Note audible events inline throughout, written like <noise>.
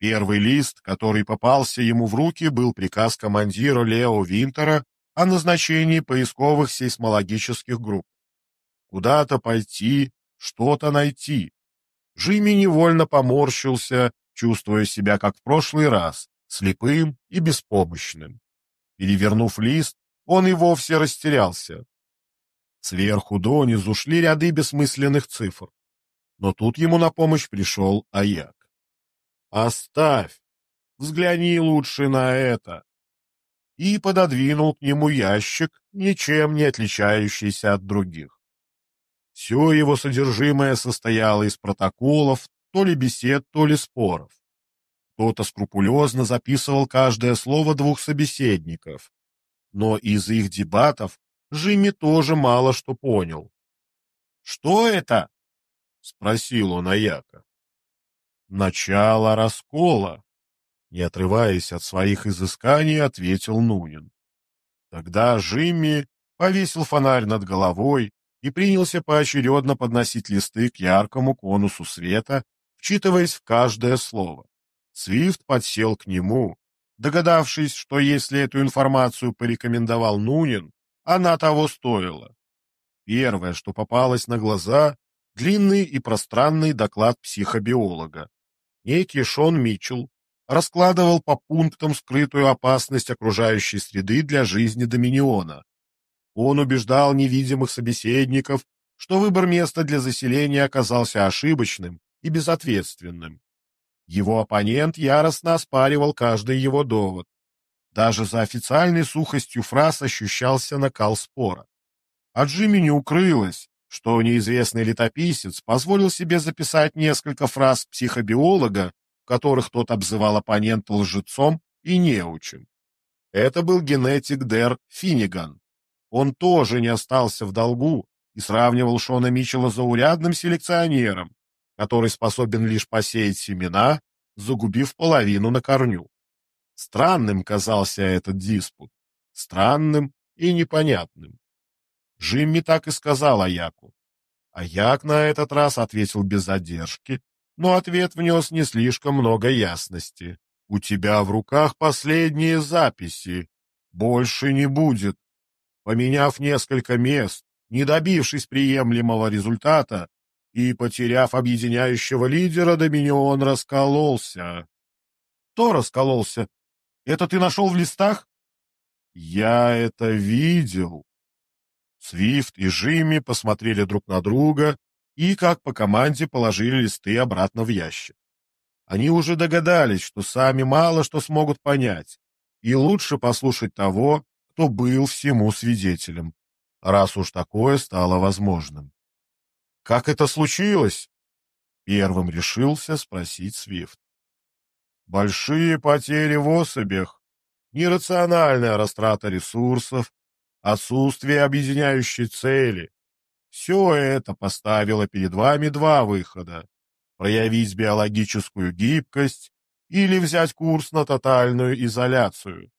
Первый лист, который попался ему в руки, был приказ командира Лео Винтера о назначении поисковых сейсмологических групп. Куда-то пойти, что-то найти. Джимми невольно поморщился, чувствуя себя как в прошлый раз, слепым и беспомощным. Перевернув лист, он и вовсе растерялся. Сверху донизу шли ряды бессмысленных цифр. Но тут ему на помощь пришел Аяк. «Оставь! Взгляни лучше на это!» И пододвинул к нему ящик, ничем не отличающийся от других. Все его содержимое состояло из протоколов, то ли бесед, то ли споров. Кто-то скрупулезно записывал каждое слово двух собеседников, но из их дебатов Жимми тоже мало что понял. «Что это?» — спросил он Аяка. «Начало раскола», — не отрываясь от своих изысканий, ответил Нунин. Тогда Жимми повесил фонарь над головой, и принялся поочередно подносить листы к яркому конусу света, вчитываясь в каждое слово. Свифт подсел к нему, догадавшись, что если эту информацию порекомендовал Нунин, она того стоила. Первое, что попалось на глаза, длинный и пространный доклад психобиолога. Некий Шон Митчелл раскладывал по пунктам скрытую опасность окружающей среды для жизни Доминиона, он убеждал невидимых собеседников, что выбор места для заселения оказался ошибочным и безответственным. Его оппонент яростно оспаривал каждый его довод. Даже за официальной сухостью фраз ощущался накал спора. От Джимми не укрылось, что неизвестный летописец позволил себе записать несколько фраз психобиолога, которых тот обзывал оппонента лжецом и неучем. Это был генетик Дер Финниган, он тоже не остался в долгу и сравнивал Шона Митчелла заурядным селекционером, который способен лишь посеять семена, загубив половину на корню. Странным казался этот диспут, странным и непонятным. Джимми так и сказал Аяку. Аяк на этот раз ответил без задержки, но ответ внес не слишком много ясности. «У тебя в руках последние записи. Больше не будет. Поменяв несколько мест, не добившись приемлемого результата и потеряв объединяющего лидера, Доминион раскололся. Кто раскололся? Это ты нашел в листах? Я это видел. Свифт и Жимми посмотрели друг на друга и, как по команде, положили листы обратно в ящик. Они уже догадались, что сами мало что смогут понять, и лучше послушать того, кто был всему свидетелем, раз уж такое стало возможным. «Как это случилось?» — первым решился спросить Свифт. «Большие потери в особях, нерациональная растрата ресурсов, отсутствие объединяющей цели. Все это поставило перед вами два выхода — проявить биологическую гибкость или взять курс на тотальную изоляцию.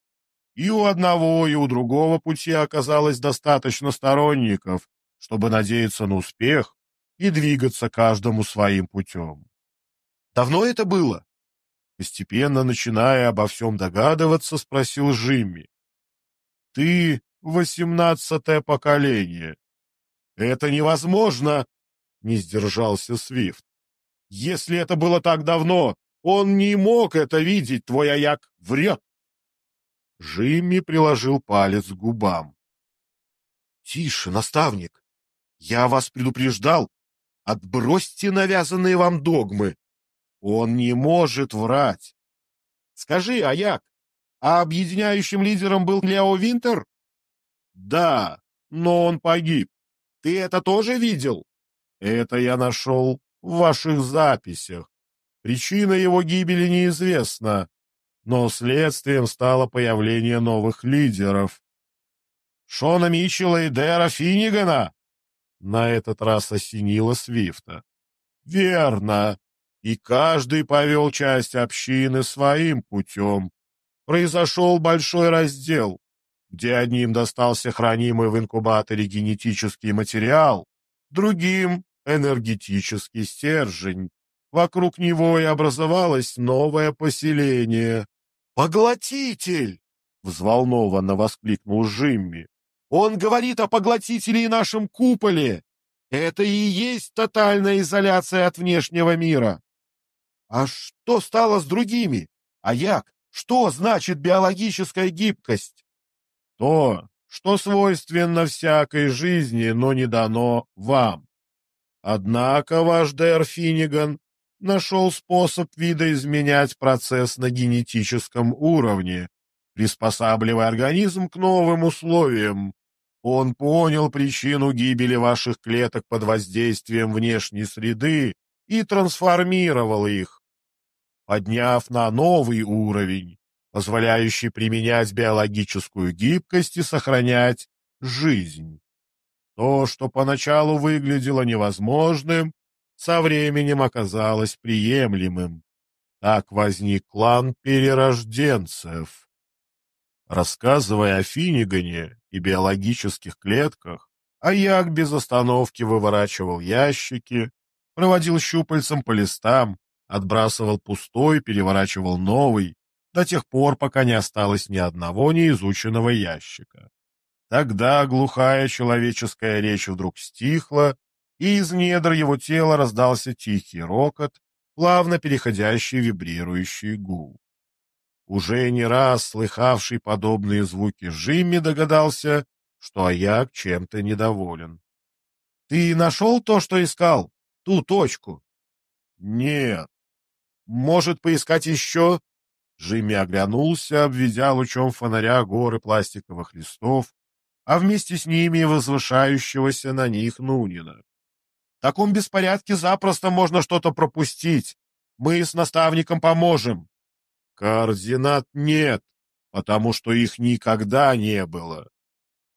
И у одного, и у другого пути оказалось достаточно сторонников, чтобы надеяться на успех и двигаться каждому своим путем. Давно это было? Постепенно начиная обо всем догадываться, спросил Жимми. Ты восемнадцатое поколение. Это невозможно, не сдержался Свифт. Если это было так давно, он не мог это видеть, твой Аяк врет. Жимми приложил палец к губам. — Тише, наставник! Я вас предупреждал! Отбросьте навязанные вам догмы! Он не может врать! Скажи, Аяк, а объединяющим лидером был Лео Винтер? — Да, но он погиб. Ты это тоже видел? — Это я нашел в ваших записях. Причина его гибели неизвестна, но следствием стало появление новых лидеров. Шона Митчелла и Дэра Финнигана? На этот раз осенило Свифта. Верно. И каждый повел часть общины своим путем. Произошел большой раздел, где одним достался хранимый в инкубаторе генетический материал, другим — энергетический стержень. вокруг него и образовалось новое поселение. «Поглотитель!» — взволнованно воскликнул Жимми. «Он говорит о поглотителе и нашем куполе! Это и есть тотальная изоляция от внешнего мира!» «А что стало с другими? А як? Что значит биологическая гибкость?» «То, что свойственно всякой жизни, но не дано вам. Однако ваш Дэр Финниган нашел способ видоизменять процесс на генетическом уровне, приспосабливая организм к новым условиям. Он понял причину гибели ваших клеток под воздействием внешней среды и трансформировал их, подняв на новый уровень, позволяющий применять биологическую гибкость и сохранять жизнь. То, что поначалу выглядело невозможным, со временем оказалось приемлемым. Так возник клан перерожденцев. Рассказывая о Финнигане и биологических клетках, Аяк без остановки выворачивал ящики, проводил щупальцем по листам, отбрасывал пустой, переворачивал новый, до тех пор, пока не осталось ни одного неизученного ящика. Тогда глухая человеческая речь вдруг стихла, и из недр его тела раздался тихий рокот, плавно переходящий в вибрирующий гул. Уже не раз слыхавший подобные звуки Жимми догадался, что Аяк чем-то недоволен. — Ты нашел то, что искал? Ту точку? — Нет. Может, поискать еще? Жимми оглянулся, обведя лучом фонаря горы пластиковых листов, а вместе с ними возвышающегося на них Нунина. В таком беспорядке запросто можно что-то пропустить. Мы с наставником поможем. Координат нет, потому что их никогда не было.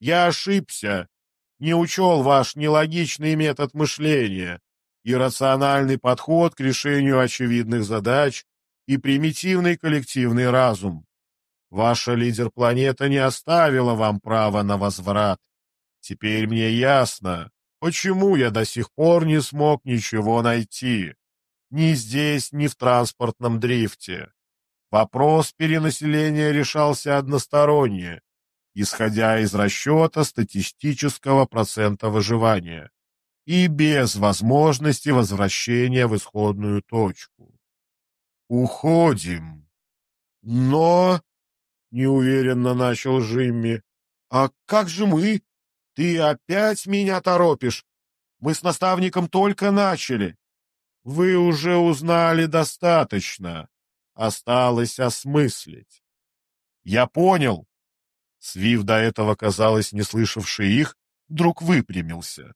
Я ошибся, не учел ваш нелогичный метод мышления, иррациональный подход к решению очевидных задач и примитивный коллективный разум. Ваша лидер-планета не оставила вам права на возврат. Теперь мне ясно, почему я до сих пор не смог ничего найти. Ни здесь, ни в транспортном дрифте. Вопрос перенаселения решался односторонне, исходя из расчета статистического процента выживания и без возможности возвращения в исходную точку. Уходим. Но неуверенно начал Жимми. А как же мы? Ты опять меня торопишь. Мы с наставником только начали. Вы уже узнали достаточно. Осталось осмыслить. Я понял. Свив, до этого, казалось, не слышавший их, вдруг выпрямился.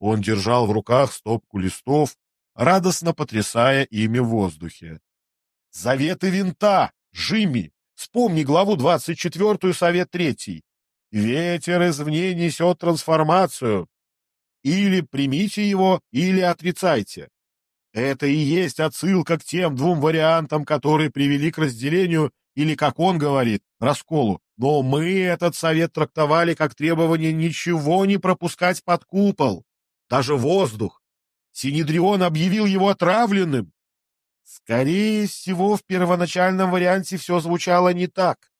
Он держал в руках стопку листов, радостно потрясая ими в воздухе. «Заветы винта! Жими! Вспомни главу 24, совет 3. Ветер извне несет трансформацию. Или примите его, или отрицайте. Это и есть отсылка к тем двум вариантам, которые привели к разделению или, как он говорит, расколу. Но мы этот совет трактовали как требование ничего не пропускать под купол, даже воздух. Синедрион объявил его отравленным. Скорее всего, в первоначальном варианте все звучало не так.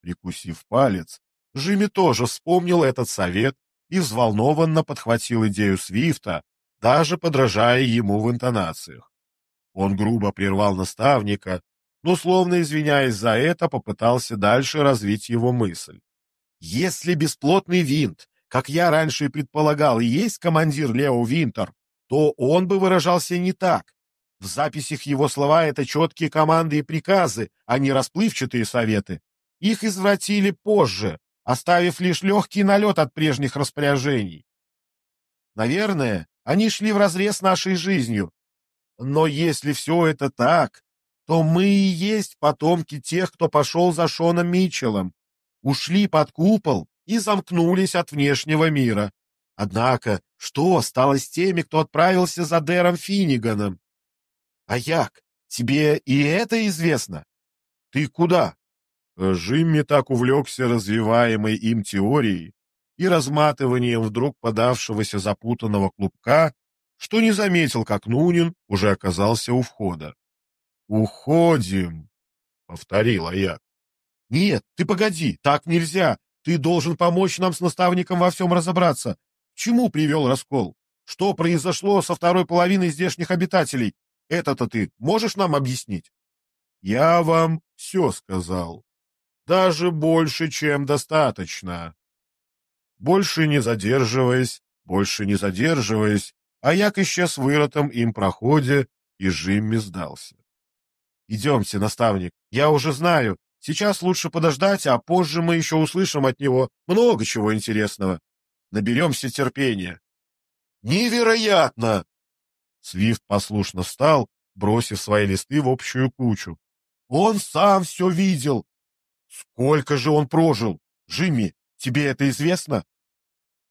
Прикусив палец, Жими тоже вспомнил этот совет и взволнованно подхватил идею Свифта, даже подражая ему в интонациях. Он грубо прервал наставника, но, словно извиняясь за это, попытался дальше развить его мысль. Если бесплотный винт, как я раньше и предполагал, и есть командир Лео Винтер, то он бы выражался не так. В записях его слова — это четкие команды и приказы, а не расплывчатые советы. Их извратили позже, оставив лишь легкий налет от прежних распоряжений. Наверное, они шли вразрез нашей жизнью. Но если все это так, то мы и есть потомки тех, кто пошел за Шоном Митчеллом, ушли под купол и замкнулись от внешнего мира. Однако, что стало с теми, кто отправился за Дэром Финниганом? А як? Тебе и это известно? Ты куда? Жимми так увлекся развиваемой им теорией и разматыванием вдруг подавшегося запутанного клубка, что не заметил, как Нунин уже оказался у входа. «Уходим», — повторил Аяк. «Нет, ты погоди, так нельзя. Ты должен помочь нам с наставником во всем разобраться. К чему привел раскол? Что произошло со второй половиной здешних обитателей? Это-то ты можешь нам объяснить?» «Я вам все сказал. Даже больше, чем достаточно». Больше не задерживаясь, больше не задерживаясь, Аяк исчез в вырытом им проходе, и Жимми сдался. «Идемте, наставник, я уже знаю. Сейчас лучше подождать, а позже мы еще услышим от него много чего интересного. Наберемся терпения». «Невероятно!» Свифт послушно встал, бросив свои листы в общую кучу. «Он сам все видел!» «Сколько же он прожил? Жимми, тебе это известно?»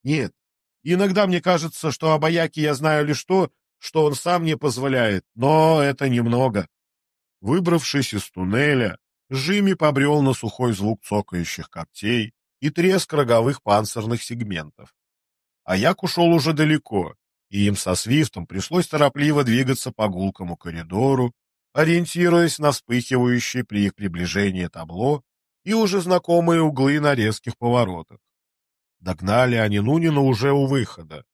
Нет, иногда мне кажется, что об Аяке я знаю лишь то, что он сам мне позволяет, но это немного. Выбравшись из туннеля, Жими побрел на сухой звук цокающих когтей и треск роговых панцирных сегментов. Аяк ушел уже далеко, и им со Свифтом пришлось торопливо двигаться по гулкому коридору, ориентируясь на вспыхивающие при их приближении табло и уже знакомые углы на резких поворотах. Догнали они Нунина уже у выхода.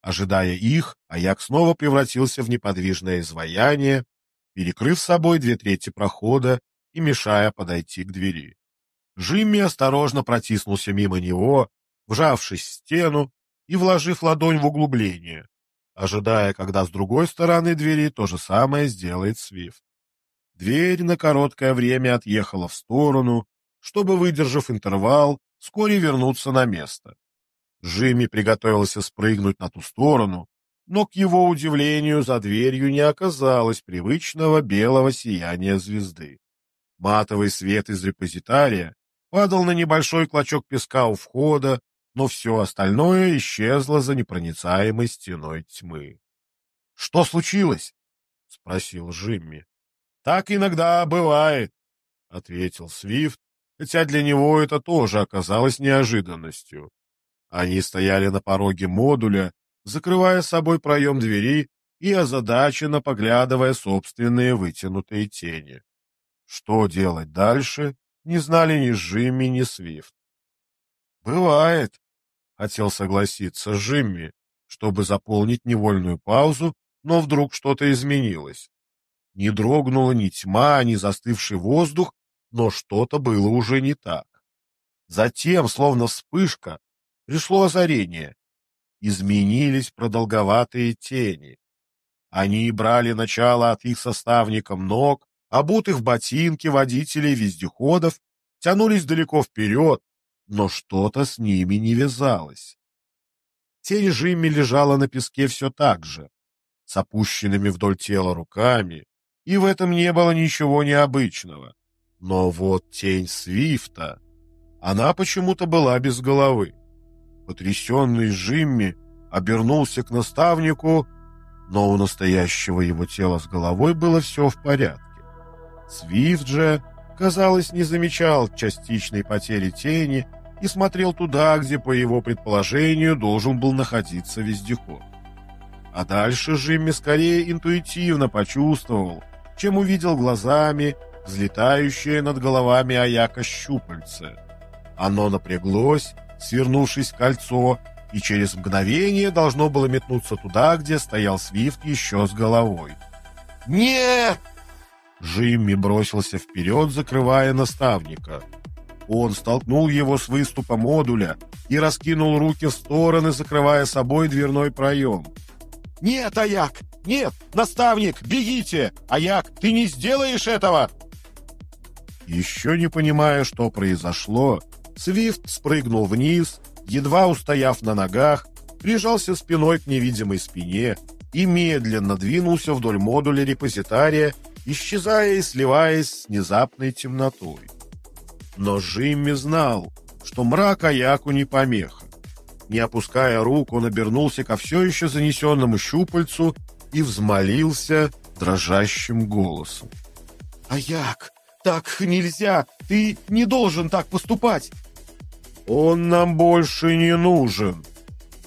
Ожидая их, Аяк снова превратился в неподвижное изваяние, перекрыв собой две трети прохода и мешая подойти к двери. Жимми осторожно протиснулся мимо него, вжавшись в стену и вложив ладонь в углубление, ожидая, когда с другой стороны двери то же самое сделает Свифт. Дверь на короткое время отъехала в сторону, чтобы, выдержав интервал, вскоре вернуться на место. Жимми приготовился спрыгнуть на ту сторону, но, к его удивлению, за дверью не оказалось привычного белого сияния звезды. Матовый свет из репозитария падал на небольшой клочок песка у входа, но все остальное исчезло за непроницаемой стеной тьмы. — Что случилось? — спросил Жимми. — Так иногда бывает, — ответил Свифт, хотя для него это тоже оказалось неожиданностью. Они стояли на пороге модуля, закрывая собой проем двери и озадаченно поглядывая собственные вытянутые тени. Что делать дальше, не знали ни Жимми, ни Свифт. «Бывает», — хотел согласиться Жимми, чтобы заполнить невольную паузу, но вдруг что-то изменилось. Не дрогнула ни тьма, ни застывший воздух, но что-то было уже не так. Затем, словно вспышка, пришло озарение. Изменились продолговатые тени. Они брали начало от их составником ног, обутых в ботинки водителей вездеходов, тянулись далеко вперед, но что-то с ними не вязалось. Тень Жимми лежала на песке все так же, с опущенными вдоль тела руками, и в этом не было ничего необычного. Но вот тень Свифта, она почему-то была без головы. Потрясенный Жимми обернулся к наставнику, но у настоящего его тела с головой было все в порядке. Свифт же, казалось, не замечал частичной потери тени и смотрел туда, где, по его предположению, должен был находиться вездеход. А дальше Жимми скорее интуитивно почувствовал, чем увидел глазами взлетающее над головами Аяка щупальце. Оно напряглось, свернувшись в кольцо, и через мгновение должно было метнуться туда, где стоял Свифт еще с головой. «Нет!» Жимми бросился вперед, закрывая наставника. Он столкнул его с выступа модуля и раскинул руки в стороны, закрывая собой дверной проем. «Нет, Аяк! Нет! Наставник, бегите! Аяк, ты не сделаешь этого!» Еще не понимая, что произошло, Свифт спрыгнул вниз, едва устояв на ногах, прижался спиной к невидимой спине и медленно двинулся вдоль модуля репозитария, исчезая и сливаясь с внезапной темнотой. Но Жимми знал, что мрак Аяку не помеха. Не опуская рук, он обернулся ко все еще занесенному щупальцу и взмолился дрожащим голосом. «Аяк, так нельзя! Ты не должен так поступать!» «Он нам больше не нужен!»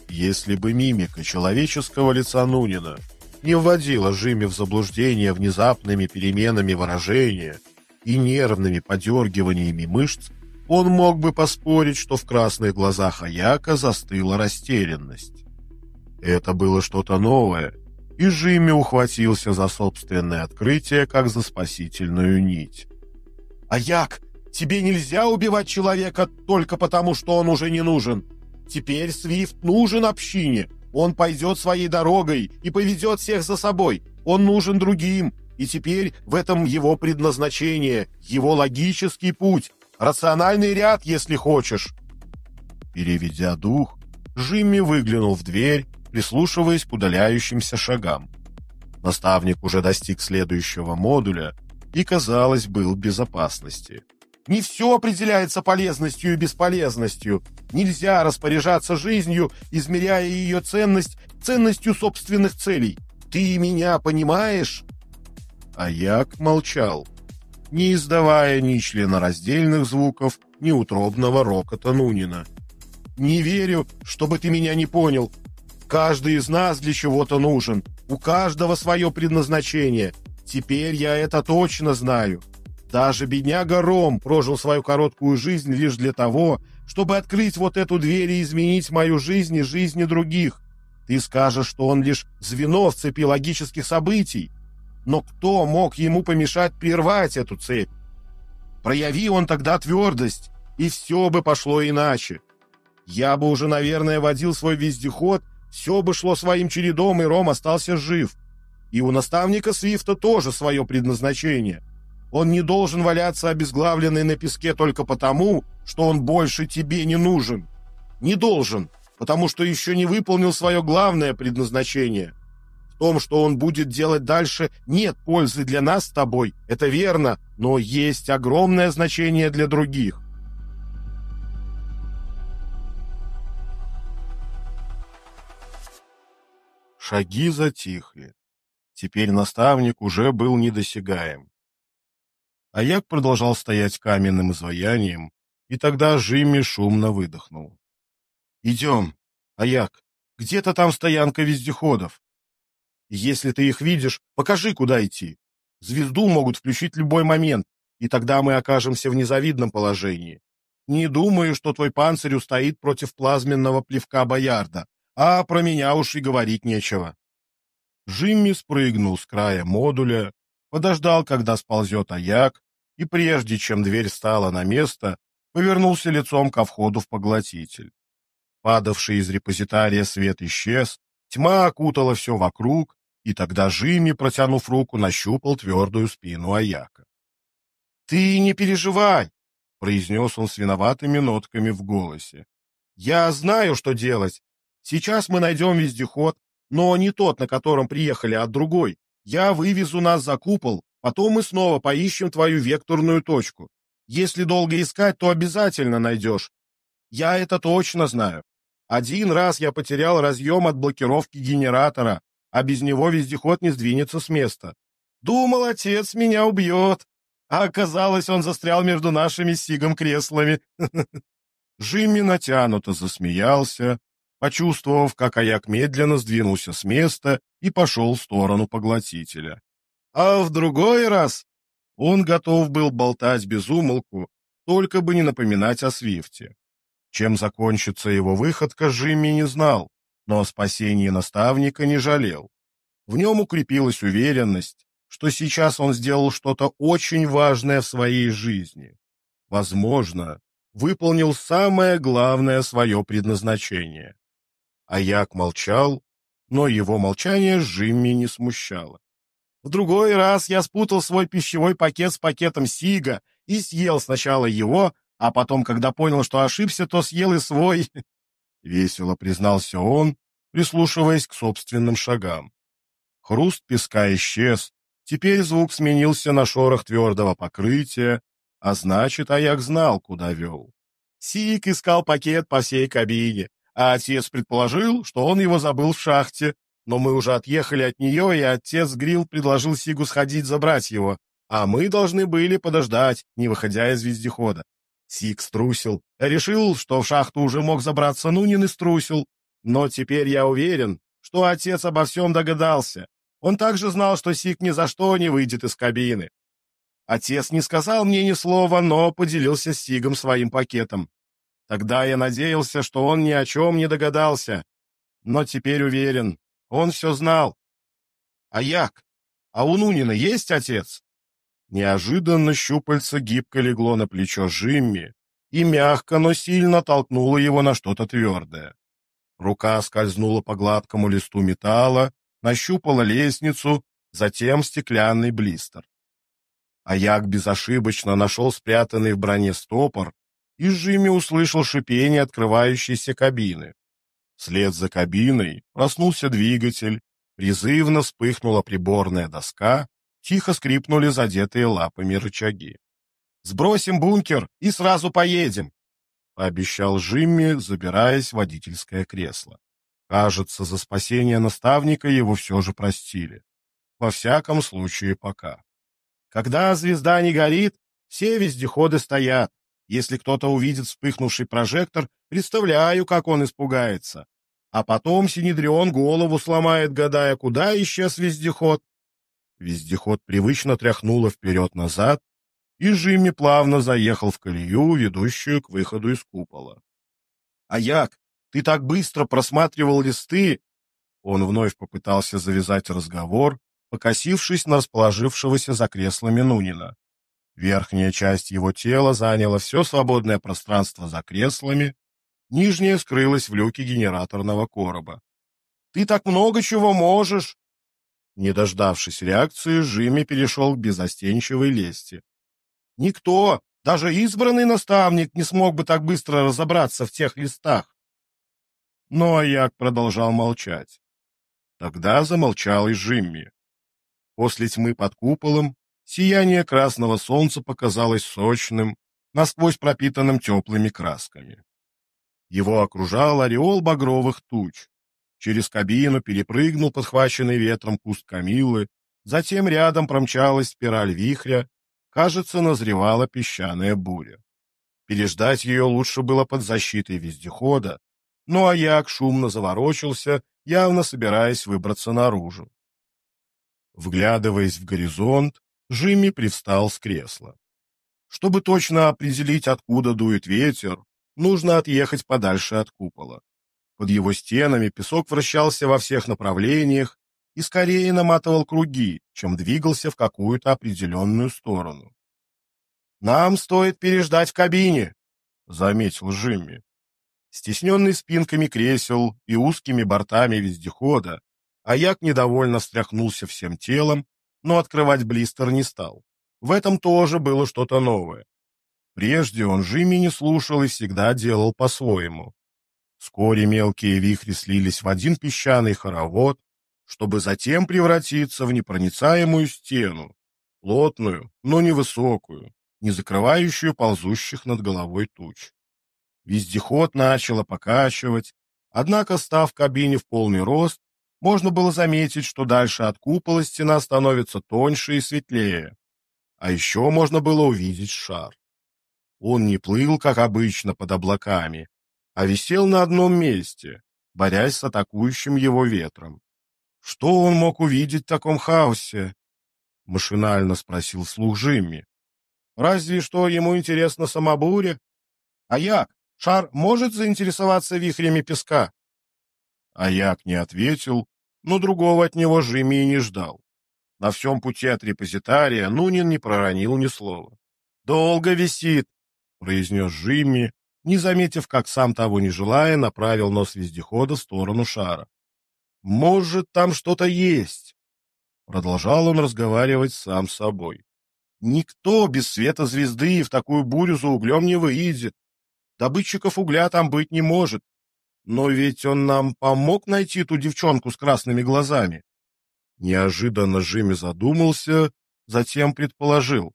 Если бы мимика человеческого лица Нунина не вводила Жими в заблуждение внезапными переменами выражения и нервными подергиваниями мышц, он мог бы поспорить, что в красных глазах Аяка застыла растерянность. Это было что-то новое, и Жими ухватился за собственное открытие, как за спасительную нить. «Аяк, тебе нельзя убивать человека только потому, что он уже не нужен. Теперь Свифт нужен общине. Он пойдет своей дорогой и поведет всех за собой. Он нужен другим, и теперь в этом его предназначение, его логический путь, Рациональный ряд, если хочешь. Переведя дух, Жимми выглянул в дверь, прислушиваясь к удаляющимся шагам. Наставник уже достиг следующего модуля и, казалось, был в безопасности. Не все определяется полезностью и бесполезностью. Нельзя распоряжаться жизнью, измеряя ее ценность ценностью собственных целей. Ты меня понимаешь? Аяк молчал не издавая ни членораздельных звуков, ни утробного рокота Нунина. «Не верю, чтобы ты меня не понял. Каждый из нас для чего-то нужен. У каждого свое предназначение. Теперь я это точно знаю. Даже бедняга Ром прожил свою короткую жизнь лишь для того, чтобы открыть вот эту дверь и изменить мою жизнь и жизни других. Ты скажешь, что он лишь звено в цепи логических событий, но кто мог ему помешать прервать эту цепь? Прояви он тогда твердость, и все бы пошло иначе. Я бы уже, наверное, водил свой вездеход, все бы шло своим чередом, и Ром остался жив. И у наставника Свифта тоже свое предназначение. Он не должен валяться обезглавленный на песке только потому, что он больше тебе не нужен. Не должен, потому что еще не выполнил свое главное предназначение — том, что он будет делать дальше, нет пользы для нас с тобой, это верно, но есть огромное значение для других. Шаги затихли. Теперь наставник уже был недосягаем. Аяк продолжал стоять каменным изваянием, и тогда Жимми шумно выдохнул. «Идем, Аяк, где-то там стоянка вездеходов. Если ты их видишь, покажи, куда идти. Звезду могут включить любой момент, и тогда мы окажемся в незавидном положении. Не думаю, что твой панцирь устоит против плазменного плевка Боярда, а про меня уж и говорить нечего. Жимми спрыгнул с края модуля, подождал, когда сползет аяк, и прежде чем дверь стала на место, повернулся лицом ко входу в поглотитель. Падавший из репозитария свет исчез, тьма окутала все вокруг, и тогда Жими, протянув руку, нащупал твердую спину Аяка. «Ты не переживай!» — произнес он с виноватыми нотками в голосе. «Я знаю, что делать. Сейчас мы найдем вездеход, но не тот, на котором приехали, а другой. Я вывезу нас за купол, потом мы снова поищем твою векторную точку. Если долго искать, то обязательно найдешь. Я это точно знаю. Один раз я потерял разъем от блокировки генератора, а без него вездеход не сдвинется с места. Думал, отец меня убьет, а оказалось, он застрял между нашими сигом креслами. <laughs> Жимми натянуто засмеялся, почувствовав, как Аяк медленно сдвинулся с места и пошел в сторону поглотителя. А в другой раз он готов был болтать без умолку, только бы не напоминать о Свифте. Чем закончится его выходка, Жимми не знал, но о спасении наставника не жалел. В нем укрепилась уверенность, что сейчас он сделал что-то очень важное в своей жизни. Возможно, выполнил самое главное свое предназначение. Аяк молчал, но его молчание Жимми не смущало. В другой раз я спутал свой пищевой пакет с пакетом Сига и съел сначала его, а потом, когда понял, что ошибся, то съел и свой. Весело признался он, прислушиваясь к собственным шагам. Хруст песка исчез, теперь звук сменился на шорох твердого покрытия, а значит, Аяк знал, куда вел. Сик искал пакет по всей кабине, а отец предположил, что он его забыл в шахте, но мы уже отъехали от нее, и отец Грил предложил Сигу сходить забрать его, а мы должны были подождать, не выходя из вездехода. Сик струсил, решил, что в шахту уже мог забраться Нунин и струсил, Но теперь я уверен, что отец обо всем догадался. Он также знал, что Сик ни за что не выйдет из кабины. Отец не сказал мне ни слова, но поделился с Сигом своим пакетом. Тогда я надеялся, что он ни о чем не догадался. Но теперь уверен, он все знал. А як? А у Нунина есть отец? Неожиданно щупальце гибко легло на плечо Жимми и мягко, но сильно толкнуло его на что-то твердое. Рука скользнула по гладкому листу металла, нащупала лестницу, затем стеклянный блистер. А як безошибочно нашел спрятанный в броне стопор, и Жимми услышал шипение открывающейся кабины. Вслед за кабиной проснулся двигатель, призывно вспыхнула приборная доска, тихо скрипнули задетые лапами рычаги. «Сбросим бункер и сразу поедем!» — пообещал Жимми, забираясь в водительское кресло. Кажется, за спасение наставника его все же простили. Во всяком случае, пока. Когда звезда не горит, все вездеходы стоят. Если кто-то увидит вспыхнувший прожектор, представляю, как он испугается. А потом Синедрион голову сломает, гадая, куда исчез вездеход. Вездеход привычно тряхнуло вперед-назад, и Жимми плавно заехал в колею, ведущую к выходу из купола. — А як? Ты так быстро просматривал листы? Он вновь попытался завязать разговор, покосившись на расположившегося за креслами Нунина. Верхняя часть его тела заняла все свободное пространство за креслами, нижняя скрылась в люке генераторного короба. «Ты так много чего можешь!» Не дождавшись реакции, Жимми перешел к безостенчивой лести. «Никто, даже избранный наставник, не смог бы так быстро разобраться в тех листах!» Но Аяк продолжал молчать. Тогда замолчал и Жимми. После тьмы под куполом сияние красного солнца показалось сочным, насквозь пропитанным теплыми красками. Его окружал ореол багровых туч. Через кабину перепрыгнул подхваченный ветром куст камилы, затем рядом промчалась спираль вихря, кажется, назревала песчаная буря. Переждать ее лучше было под защитой вездехода, но Аяк шумно заворочился, явно собираясь выбраться наружу. Вглядываясь в горизонт, Жимми привстал с кресла. Чтобы точно определить, откуда дует ветер, нужно отъехать подальше от купола. Под его стенами песок вращался во всех направлениях и скорее наматывал круги, чем двигался в какую-то определенную сторону. «Нам стоит переждать в кабине», — заметил Жимми. Стесненный спинками кресел и узкими бортами вездехода, Аяк недовольно встряхнулся всем телом, но открывать блистер не стал. В этом тоже было что-то новое. Прежде он Жими не слушал и всегда делал по-своему. Вскоре мелкие вихри слились в один песчаный хоровод, чтобы затем превратиться в непроницаемую стену, плотную, но невысокую, не закрывающую ползущих над головой туч. Вездеход начало покачивать, однако, став в кабине в полный рост, можно было заметить, что дальше от купола стена становится тоньше и светлее. А еще можно было увидеть шар. Он не плыл, как обычно, под облаками, а висел на одном месте, борясь с атакующим его ветром. Что он мог увидеть в таком хаосе? Машинально спросил слух Жимми. Разве что ему интересна сама буря? А як? Шар может заинтересоваться вихрями песка? Аяк не ответил, но другого от него Жими и не ждал. На всем пути от репозитария Нунин не проронил ни слова. «Долго висит», — произнес Жими, не заметив, как сам того не желая, направил нос вездехода в сторону шара. «Может, там что-то есть?» Продолжал он разговаривать сам с собой. «Никто без света звезды в такую бурю за углем не выйдет. Добытчиков угля там быть не может. Но ведь он нам помог найти ту девчонку с красными глазами. Неожиданно Жими задумался, затем предположил.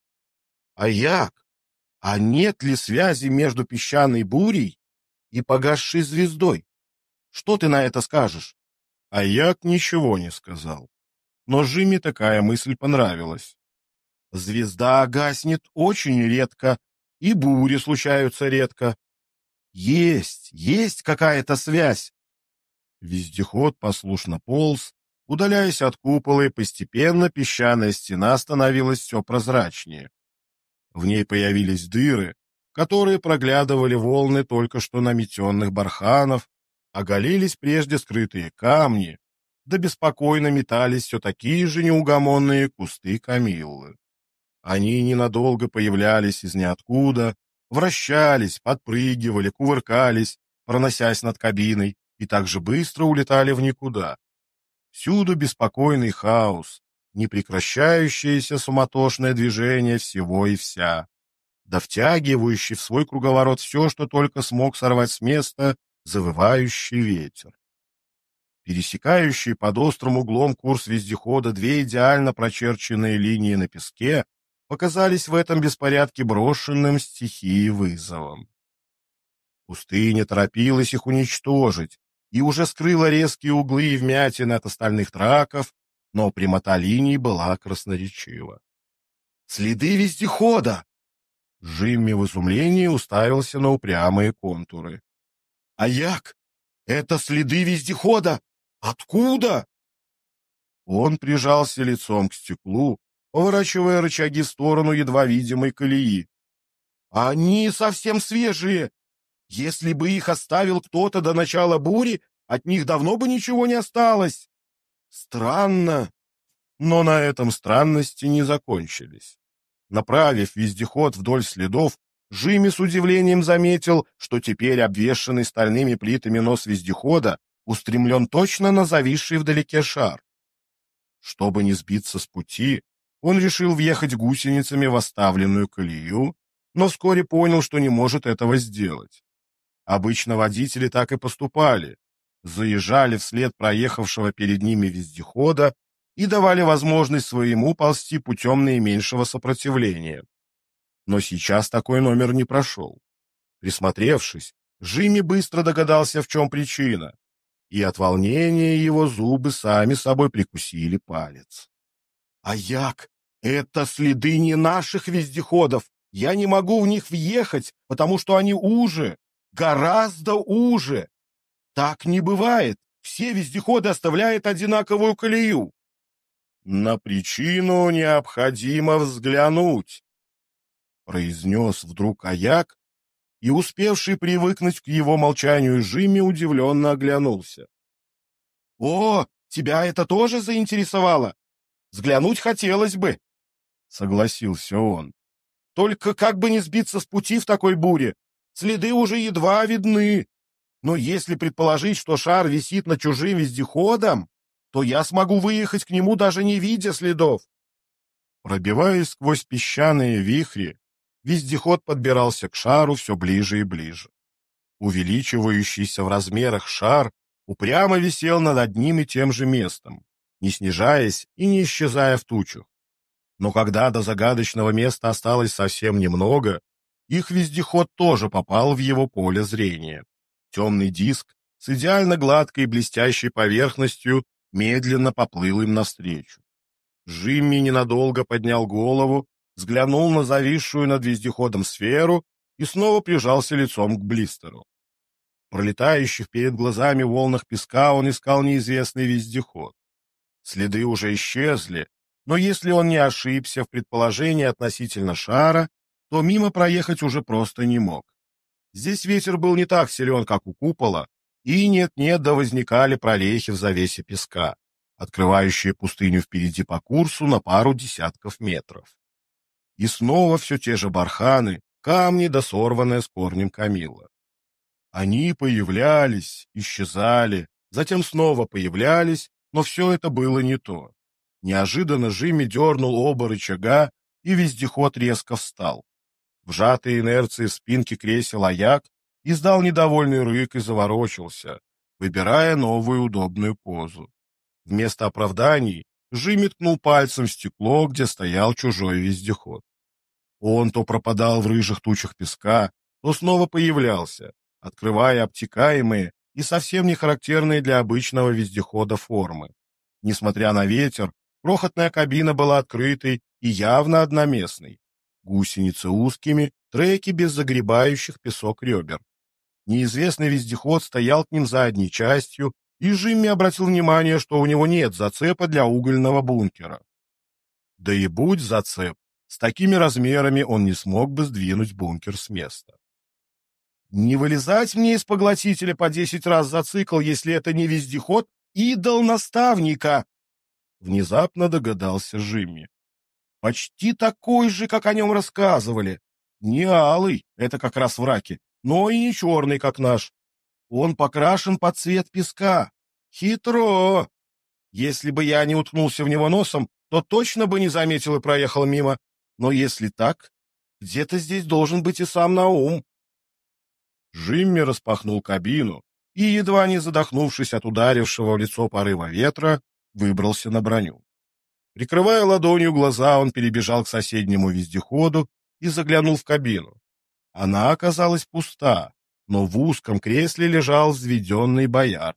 А як? А нет ли связи между песчаной бурей и погасшей звездой? Что ты на это скажешь? А як ничего не сказал. Но Жими такая мысль понравилась. Звезда гаснет очень редко, и бури случаются редко. Есть, есть какая-то связь. Вездеход послушно полз, удаляясь от купола, и постепенно песчаная стена становилась все прозрачнее. В ней появились дыры, которые проглядывали волны только что наметенных барханов, оголились прежде скрытые камни, да беспокойно метались все такие же неугомонные кусты камиллы. Они ненадолго появлялись из ниоткуда, вращались, подпрыгивали, кувыркались, проносясь над кабиной, и так же быстро улетали в никуда. Всюду беспокойный хаос, непрекращающееся суматошное движение всего и вся, да втягивающий в свой круговорот все, что только смог сорвать с места завывающий ветер. Пересекающие под острым углом курс вездехода две идеально прочерченные линии на песке показались в этом беспорядке брошенным стихией вызовом. Пустыня торопилась их уничтожить и уже скрыла резкие углы и вмятины от остальных траков, но прямота линий была красноречива. «Следы вездехода!» Джимми в изумлении уставился на упрямые контуры. «А як? Это следы вездехода! Откуда?» Он прижался лицом к стеклу, поворачивая рычаги в сторону едва видимой колеи. «Они совсем свежие! Если бы их оставил кто-то до начала бури, от них давно бы ничего не осталось. Странно. Но на этом странности не закончились. Направив вездеход вдоль следов, Жими с удивлением заметил, что теперь обвешанный стальными плитами нос вездехода устремлен точно на зависший вдалеке шар. Чтобы не сбиться с пути, он решил въехать гусеницами в оставленную колею, но вскоре понял, что не может этого сделать. Обычно водители так и поступали. Заезжали вслед проехавшего перед ними вездехода и давали возможность своему ползти путем наименьшего сопротивления. Но сейчас такой номер не прошел. Присмотревшись, Жимми быстро догадался, в чем причина, и от волнения его зубы сами собой прикусили палец. «А як? Это следы не наших вездеходов! Я не могу в них въехать, потому что они уже!» гораздо уже. Так не бывает. Все вездеходы оставляют одинаковую колею. На причину необходимо взглянуть, произнес вдруг Аяк, и успевший привыкнуть к его молчанию Жимми удивленно оглянулся. О, тебя это тоже заинтересовало? Взглянуть хотелось бы, согласился он. Только как бы не сбиться с пути в такой буре, Следы уже едва видны. Но если предположить, что шар висит над чужим вездеходом, то я смогу выехать к нему, даже не видя следов. Пробиваясь сквозь песчаные вихри, вездеход подбирался к шару все ближе и ближе. Увеличивающийся в размерах шар упрямо висел над одним и тем же местом, не снижаясь и не исчезая в тучах. Но когда до загадочного места осталось совсем немного, их вездеход тоже попал в его поле зрения. Темный диск с идеально гладкой и блестящей поверхностью медленно поплыл им навстречу. Жимми ненадолго поднял голову, взглянул на зависшую над вездеходом сферу и снова прижался лицом к блистеру. Пролетающих перед глазами волнах песка он искал неизвестный вездеход. Следы уже исчезли, но если он не ошибся в предположении относительно шара, то мимо проехать уже просто не мог. Здесь ветер был не так силен, как у купола, и нет-нет, да возникали прорехи в завесе песка, открывающие пустыню впереди по курсу на пару десятков метров. И снова все те же барханы, камни да сорванная с корнем камила. Они появлялись, исчезали, затем снова появлялись, но все это было не то. Неожиданно Жимми дернул оба рычага, и вездеход резко встал. Вжатый инерцией спинки кресел Аяк издал недовольный рык и заворочился, выбирая новую удобную позу. Вместо оправданий Жими ткнул пальцем в стекло, где стоял чужой вездеход. Он то пропадал в рыжих тучах песка, то снова появлялся, открывая обтекаемые и совсем не характерные для обычного вездехода формы. Несмотря на ветер, крохотная кабина была открытой и явно одноместной, гусеницы узкими, треки без загребающих песок ребер. Неизвестный вездеход стоял к ним задней частью, и Жимми обратил внимание, что у него нет зацепа для угольного бункера. Да и будь зацеп, с такими размерами он не смог бы сдвинуть бункер с места. Не вылезать мне из поглотителя по десять раз за цикл, если это не вездеход, идол наставника. Внезапно догадался Жимми. Почти такой же, как о нем рассказывали. Не алый, это как раз враки, но и не черный, как наш. Он покрашен под цвет песка. Хитро! Если бы я не уткнулся в него носом, то точно бы не заметил и проехал мимо. Но если так, где-то здесь должен быть и сам Наум. Жимми распахнул кабину и, едва не задохнувшись от ударившего в лицо порыва ветра, выбрался на броню. Прикрывая ладонью глаза, он перебежал к соседнему вездеходу и заглянул в кабину. Она оказалась пуста, но в узком кресле лежал взведенный боярд.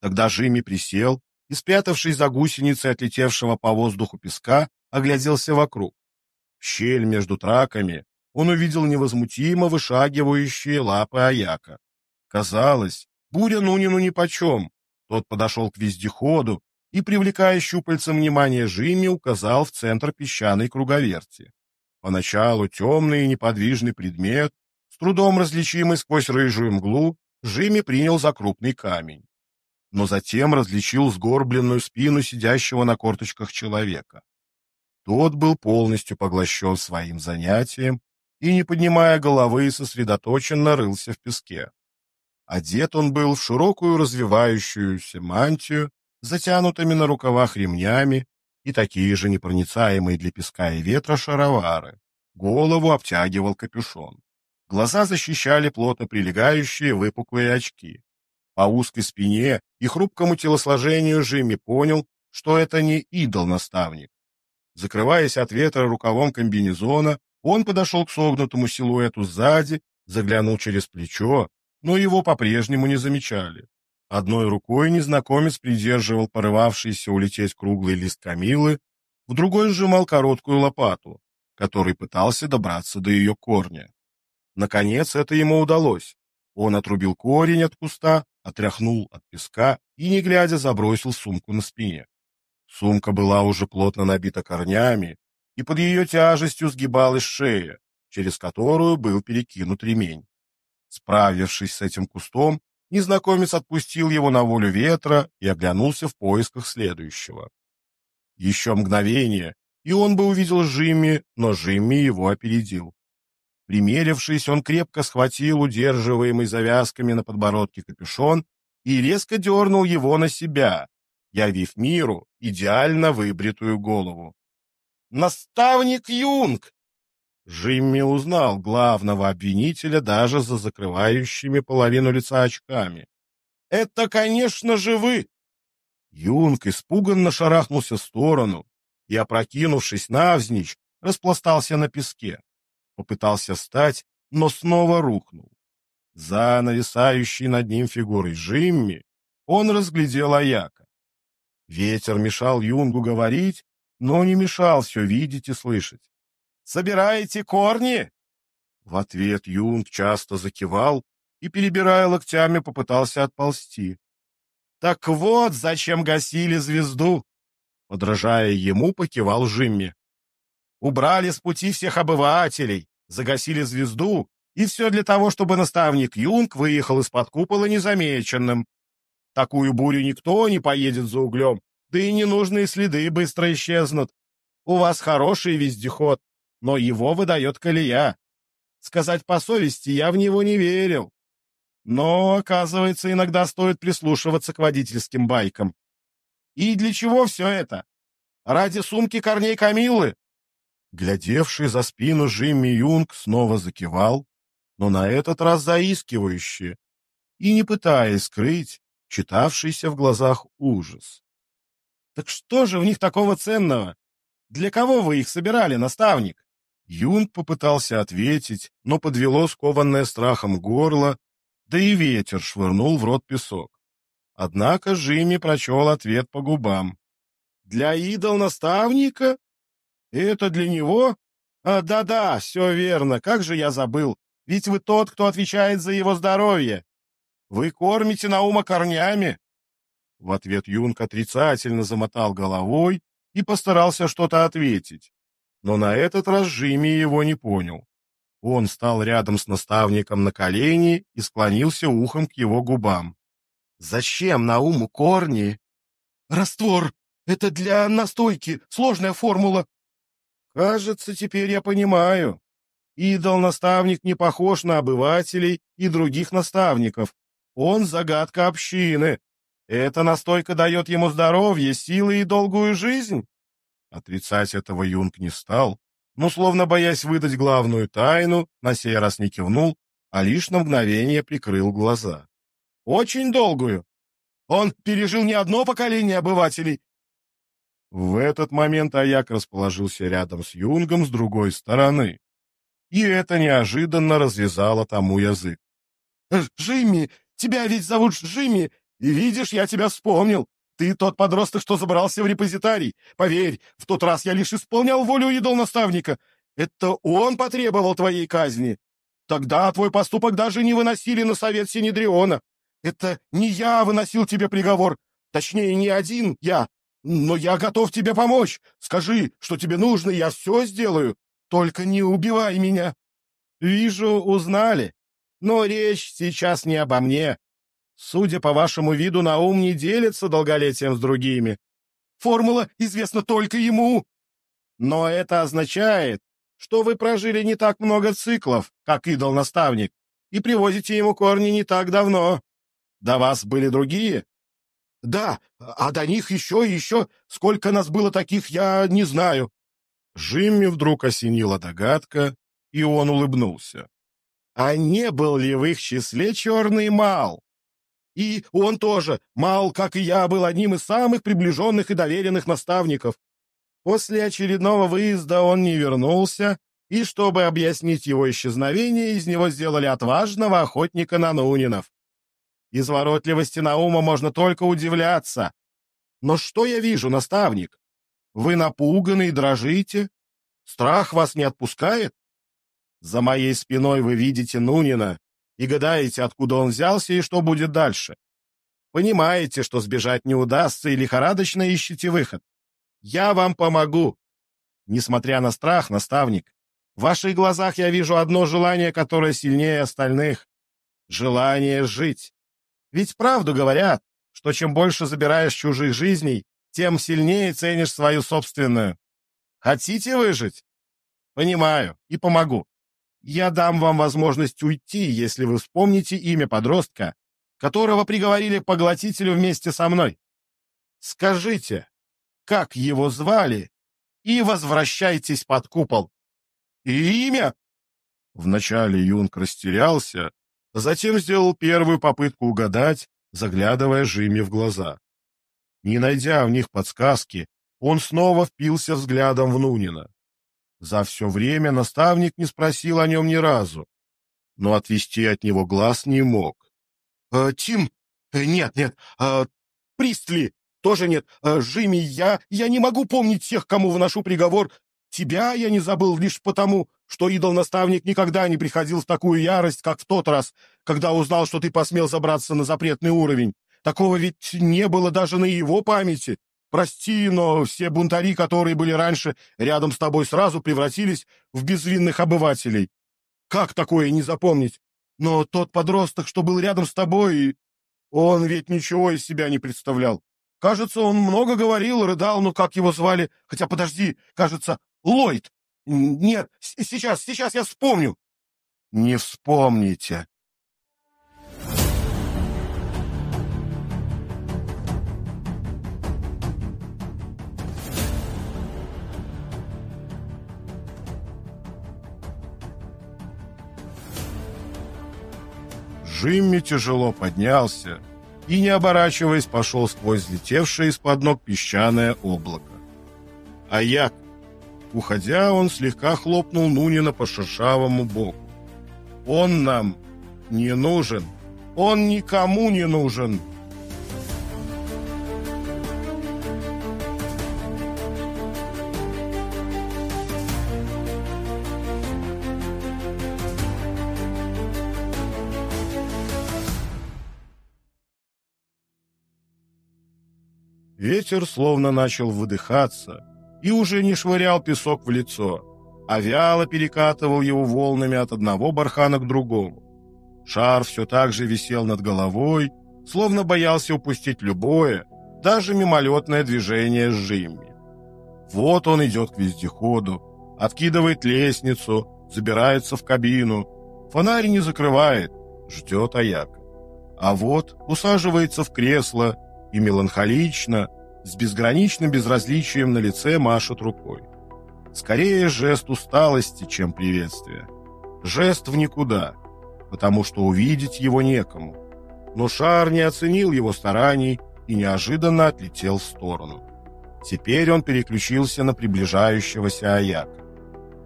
Тогда Жимми присел и, спрятавшись за гусеницей отлетевшего по воздуху песка, огляделся вокруг. В щель между траками он увидел невозмутимо вышагивающие лапы Аяка. Казалось, буря Нунину нипочем. Тот подошел к вездеходу и, привлекая щупальцем внимание Жимми, указал в центр песчаной круговерти. Поначалу темный и неподвижный предмет, с трудом различимый сквозь рыжую мглу, Жимми принял за крупный камень. Но затем различил сгорбленную спину сидящего на корточках человека. Тот был полностью поглощен своим занятием и, не поднимая головы, сосредоточенно рылся в песке. Одет он был в широкую развивающуюся мантию, затянутыми на рукавах ремнями и такие же непроницаемые для песка и ветра шаровары. Голову обтягивал капюшон. Глаза защищали плотно прилегающие выпуклые очки. По узкой спине и хрупкому телосложению Жимми понял, что это не идол-наставник. Закрываясь от ветра рукавом комбинезона, он подошел к согнутому силуэту сзади, заглянул через плечо, но его по-прежнему не замечали. Одной рукой незнакомец придерживал порывавшийся улететь круглый лист камилы, в другой сжимал короткую лопату, который пытался добраться до ее корня. Наконец это ему удалось. Он отрубил корень от куста, отряхнул от песка и, не глядя, забросил сумку на спине. Сумка была уже плотно набита корнями, и под ее тяжестью сгибалась шея, через которую был перекинут ремень. Справившись с этим кустом, незнакомец отпустил его на волю ветра и оглянулся в поисках следующего. Еще мгновение, и он бы увидел Жимми, но Жимми его опередил. Примерившись, он крепко схватил удерживаемый завязками на подбородке капюшон и резко дернул его на себя, явив миру идеально выбритую голову. «Наставник Юнг!» Жимми узнал главного обвинителя даже за закрывающими половину лица очками. «Это, конечно же, вы!» Юнг испуганно шарахнулся в сторону и, опрокинувшись навзничь, распластался на песке. Попытался встать, но снова рухнул. За нависающей над ним фигурой Жимми он разглядел Аяка. Ветер мешал Юнгу говорить, но не мешал все видеть и слышать. «Собираете корни?» В ответ Юнг часто закивал и, перебирая локтями, попытался отползти. «Так вот, зачем гасили звезду!» Подражая ему, покивал Жимми. «Убрали с пути всех обывателей, загасили звезду, и все для того, чтобы наставник Юнг выехал из-под купола незамеченным. Такую бурю никто не поедет за углем, да и ненужные следы быстро исчезнут. У вас хороший вездеход, но его выдает колея. Сказать по совести, я в него не верил. Но, оказывается, иногда стоит прислушиваться к водительским байкам. И для чего все это? Ради сумки корней Камилы? Глядевший за спину Жимми Юнг снова закивал, но на этот раз заискивающе и не пытаясь скрыть читавшийся в глазах ужас. Так что же в них такого ценного? Для кого вы их собирали, наставник? Юнг попытался ответить, но подвело скованное страхом горло, да и ветер швырнул в рот песок. Однако Жимми прочел ответ по губам. «Для идол-наставника? Это для него? А, да-да, все верно, как же я забыл. Ведь вы тот, кто отвечает за его здоровье. Вы кормите Наума корнями, В ответ Юнг отрицательно замотал головой и постарался что-то ответить. Но на этот раз Джимми его не понял. Он стал рядом с наставником на колени и склонился ухом к его губам. «Зачем Науму корни?» «Раствор! Это для настойки, сложная формула!» «Кажется, теперь я понимаю. Идол-наставник не похож на обывателей и других наставников. Он загадка общины. Эта настойка дает ему здоровье, силы и долгую жизнь?» Отрицать этого Юнг не стал, но, словно боясь выдать главную тайну, на сей раз не кивнул, а лишь на мгновение прикрыл глаза. «Очень долгую. Он пережил не одно поколение обывателей». В этот момент Аяк расположился рядом с Юнгом с другой стороны, и это неожиданно развязало тому язык. «Жимми! Тебя ведь зовут Жимми! И видишь, я тебя вспомнил! Ты тот подросток, что забрался в репозитарий. Поверь, в тот раз я лишь исполнял волю идол-наставника. Это он потребовал твоей казни. Тогда твой поступок даже не выносили на совет Синедриона. Это не я выносил тебе приговор. Точнее, не один я. Но я готов тебе помочь. Скажи, что тебе нужно, я все сделаю. Только не убивай меня. Вижу, узнали. Но речь сейчас не обо мне. Судя по вашему виду, Наум не делится долголетием с другими. Формула известна только ему. Но это означает, что вы прожили не так много циклов, как идол-наставник, и привозите ему корни не так давно. До вас были другие? Да, а до них еще и еще. Сколько нас было таких, я не знаю. Жимми вдруг осенила догадка, и он улыбнулся. А не был ли в их числе черный мал? И он тоже, Мал, как и я, был одним из самых приближенных и доверенных наставников. После очередного выезда он не вернулся, и чтобы объяснить его исчезновение, из него сделали отважного охотника на Нунинов. Изворотливости Наума можно только удивляться. Но что я вижу, наставник? Вы напуганы и дрожите? Страх вас не отпускает? За моей спиной вы видите Нунина, и гадаете, откуда он взялся и что будет дальше. Понимаете, что сбежать не удастся и лихорадочно ищете выход. Я вам помогу. Несмотря на страх, наставник, в ваших глазах я вижу одно желание, которое сильнее остальных. Желание жить. Ведь правду говорят, что чем больше забираешь чужих жизней, тем сильнее ценишь свою собственную. Хотите выжить? Понимаю и помогу. Я дам вам возможность уйти, если вы вспомните имя подростка, которого приговорили к поглотителю вместе со мной. Скажите, как его звали, и возвращайтесь под купол. И имя? Вначале Юнг растерялся, затем сделал первую попытку угадать, заглядывая Жиме в глаза. Не найдя в них подсказки, он снова впился взглядом в Нунина. За все время наставник не спросил о нем ни разу, но отвести от него глаз не мог. «Э, «Тим? Э, нет, нет. Э, Пристли? Тоже нет. Э, Жими, я... Я не могу помнить тех, кому вношу приговор. Тебя я не забыл лишь потому, что идол-наставник никогда не приходил в такую ярость, как в тот раз, когда узнал, что ты посмел забраться на запретный уровень. Такого ведь не было даже на его памяти. Прости, но все бунтари, которые были раньше рядом с тобой, сразу превратились в безвинных обывателей. Как такое не запомнить? Но тот подросток, что был рядом с тобой, он ведь ничего из себя не представлял. Кажется, он много говорил, рыдал, но как его звали? Хотя, подожди, кажется, Ллойд. Нет, сейчас, сейчас я вспомню. Не вспомните, Джимми тяжело поднялся и, не оборачиваясь, пошел сквозь летевшее из-под ног песчаное облако. А як, уходя, он слегка хлопнул Нунина по шершавому боку. «Он нам не нужен! Он никому не нужен!» Ветер словно начал выдыхаться и уже не швырял песок в лицо, а вяло перекатывал его волнами от одного бархана к другому. Шар все так же висел над головой, словно боялся упустить любое, даже мимолетное движение с Жимми. Вот он идет к вездеходу, откидывает лестницу, забирается в кабину. Фонарь не закрывает, ждет Аяка. А вот усаживается в кресло и меланхолично, с безграничным безразличием на лице машет рукой. Скорее жест усталости, чем приветствие. Жест в никуда, потому что увидеть его некому. Но шар не оценил его стараний и неожиданно отлетел в сторону. Теперь он переключился на приближающегося Аяка.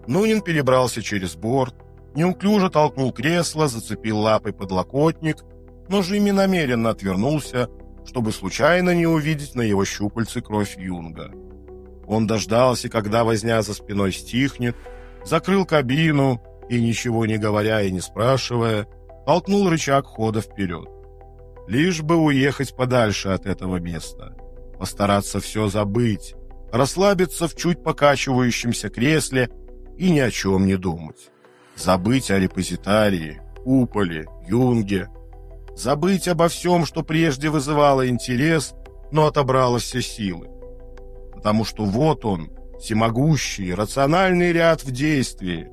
Нунин перебрался через борт, неуклюже толкнул кресло, зацепил лапой подлокотник, но Жимми намеренно отвернулся, чтобы случайно не увидеть на его щупальце кровь Юнга. Он дождался, когда возня за спиной стихнет, закрыл кабину и, ничего не говоря и не спрашивая, толкнул рычаг хода вперед. Лишь бы уехать подальше от этого места, постараться все забыть, расслабиться в чуть покачивающемся кресле и ни о чем не думать. Забыть о репозитарии, Уполе, Юнге. Забыть обо всем, что прежде вызывало интерес, но отобрало все силы. Потому что вот он, всемогущий, рациональный ряд в действии.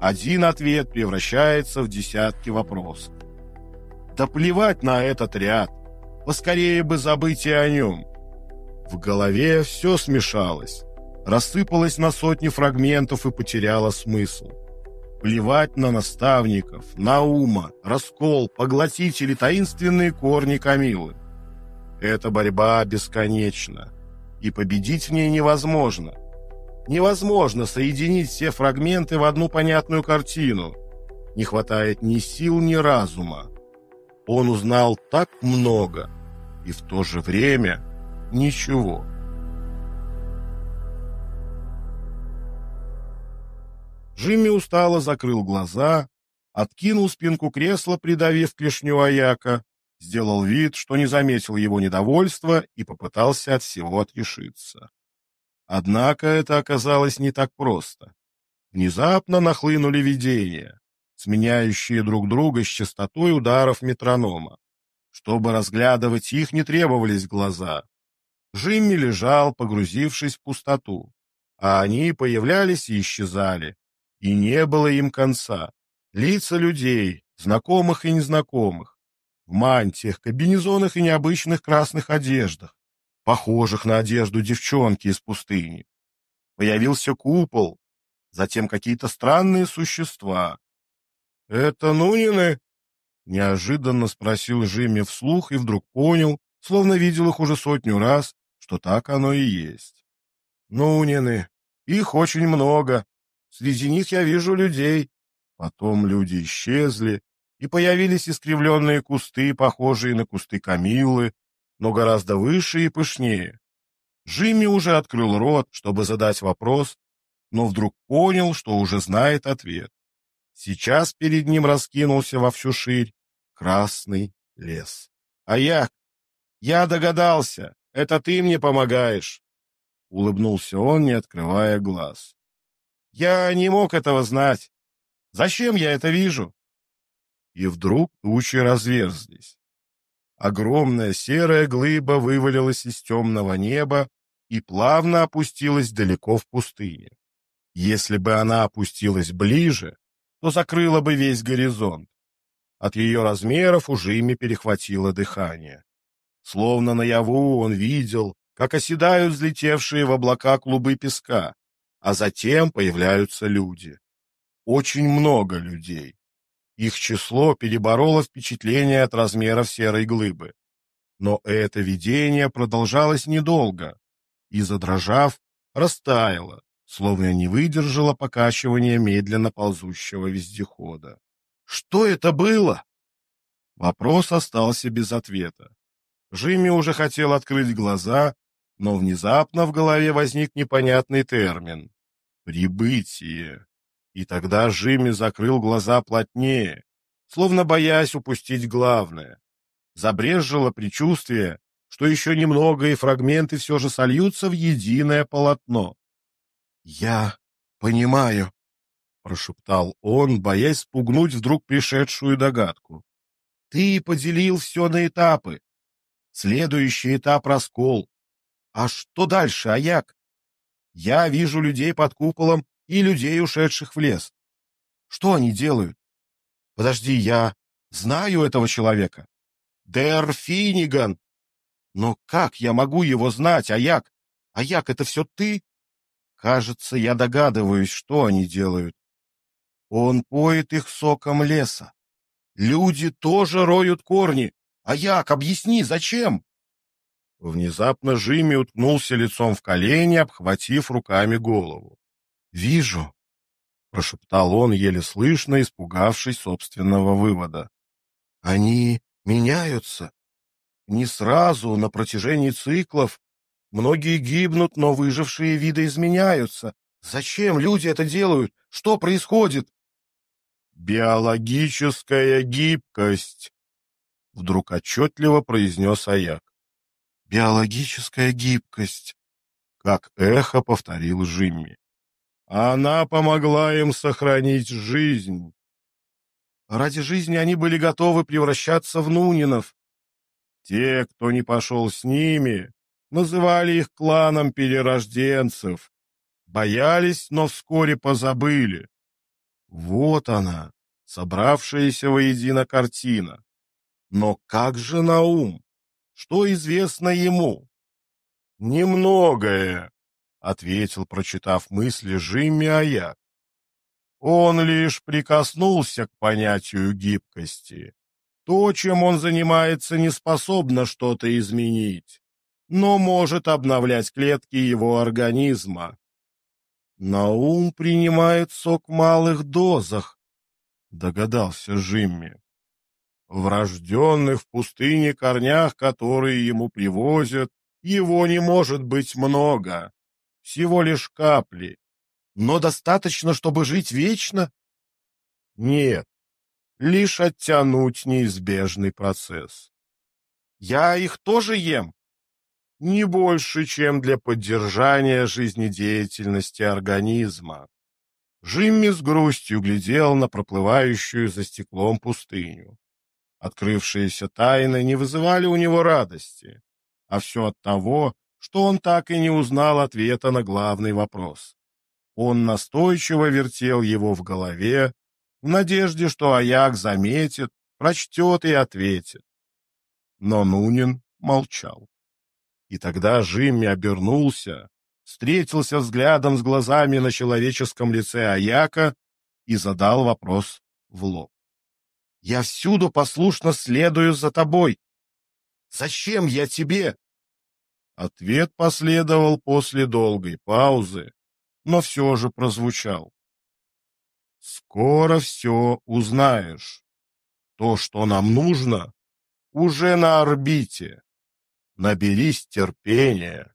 Один ответ превращается в десятки вопросов. Да плевать на этот ряд. Поскорее бы забыть и о нем. В голове все смешалось рассыпалась на сотни фрагментов и потеряла смысл. Плевать на наставников, на ума, раскол, поглотители, таинственные корни Камилы. Эта борьба бесконечна, и победить в ней невозможно. Невозможно соединить все фрагменты в одну понятную картину. Не хватает ни сил, ни разума. Он узнал так много, и в то же время ничего. Джимми устало закрыл глаза, откинул спинку кресла, придавив клешню Аяка, сделал вид, что не заметил его недовольства и попытался от всего отрешиться. Однако это оказалось не так просто. Внезапно нахлынули видения, сменяющие друг друга с частотой ударов метронома. Чтобы разглядывать их, не требовались глаза. Джимми лежал, погрузившись в пустоту, а они появлялись и исчезали, и не было им конца. Лица людей, знакомых и незнакомых, в мантиях, кабинезонах и необычных красных одеждах, похожих на одежду девчонки из пустыни. Появился купол, затем какие-то странные существа. — Это Нунины? — неожиданно спросил Жимми вслух и вдруг понял, словно видел их уже сотню раз, что так оно и есть. — Нунины. Их очень много, Среди них я вижу людей. Потом люди исчезли, и появились искривленные кусты, похожие на кусты камиллы, но гораздо выше и пышнее. Джимми уже открыл рот, чтобы задать вопрос, но вдруг понял, что уже знает ответ. Сейчас перед ним раскинулся во всю ширь красный лес. А я... Я догадался, это ты мне помогаешь. Улыбнулся он, не открывая глаз. Я не мог этого знать. Зачем я это вижу? И вдруг тучи разверзлись. Огромная серая глыба вывалилась из темного неба и плавно опустилась далеко в пустыне. Если бы она опустилась ближе, то закрыла бы весь горизонт. От ее размеров у Жими перехватило дыхание. Словно наяву он видел, как оседают взлетевшие в облака клубы песка, а затем появляются люди. Очень много людей. Их число перебороло впечатление от размеров серой глыбы. Но это видение продолжалось недолго и, задрожав, растаяло, словно не выдержало покачивания медленно ползущего вездехода. Что это было? Вопрос остался без ответа. Жимми уже хотел открыть глаза, но внезапно в голове возник непонятный термин — прибытие. И тогда Жимми закрыл глаза плотнее, словно боясь упустить главное. Забрежило предчувствие, что еще немного, и фрагменты все же сольются в единое полотно. «Я понимаю», — прошептал он, боясь спугнуть вдруг пришедшую догадку. «Ты поделил все на этапы. Следующий этап — раскол. А что дальше, Аяк? Я вижу людей под куполом и людей, ушедших в лес. Что они делают? Подожди, я знаю этого человека. Дэр Финниган. Но как я могу его знать, Аяк? Аяк, это все ты? Кажется, я догадываюсь, что они делают. Он поет их соком леса. Люди тоже роют корни. Аяк, объясни, зачем? Внезапно Жимми уткнулся лицом в колени, обхватив руками голову. «Вижу», — прошептал он, еле слышно, испугавшись собственного вывода. «Они меняются. Не сразу, на протяжении циклов. Многие гибнут, но выжившие виды изменяются. Зачем люди это делают? Что происходит?» «Биологическая гибкость», — вдруг отчетливо произнес Аяк биологическая гибкость, как эхо повторил Жимми. Она помогла им сохранить жизнь. Ради жизни они были готовы превращаться в нунинов. Те, кто не пошел с ними, называли их кланом перерожденцев. Боялись, но вскоре позабыли. Вот она, собравшаяся воедино картина. Но как же Наум? Что известно ему? Немногое, ответил, прочитав мысли Жимми Аяк. Он лишь прикоснулся к понятию гибкости. То, чем он занимается, не способно что-то изменить, но может обновлять клетки его организма. Наум принимает сок в малых дозах, догадался Жимми врожденных в пустыне корнях, которые ему привозят, его не может быть много, всего лишь капли. Но достаточно, чтобы жить вечно? Нет, лишь оттянуть неизбежный процесс. Я их тоже ем? Не больше, чем для поддержания жизнедеятельности организма. Жимми с грустью глядел на проплывающую за стеклом пустыню. Открывшиеся тайны не вызывали у него радости, а все от того, что он так и не узнал ответа на главный вопрос. Он настойчиво вертел его в голове, в надежде, что Аяк заметит, прочтет и ответит. Но Нунин молчал. И тогда Жимми обернулся, встретился взглядом с глазами на человеческом лице Аяка и задал вопрос в лоб. Я всюду послушно следую за тобой. Зачем я тебе? Ответ последовал после долгой паузы, но все же прозвучал. Скоро все узнаешь. То, что нам нужно, уже на орбите. Наберись терпения.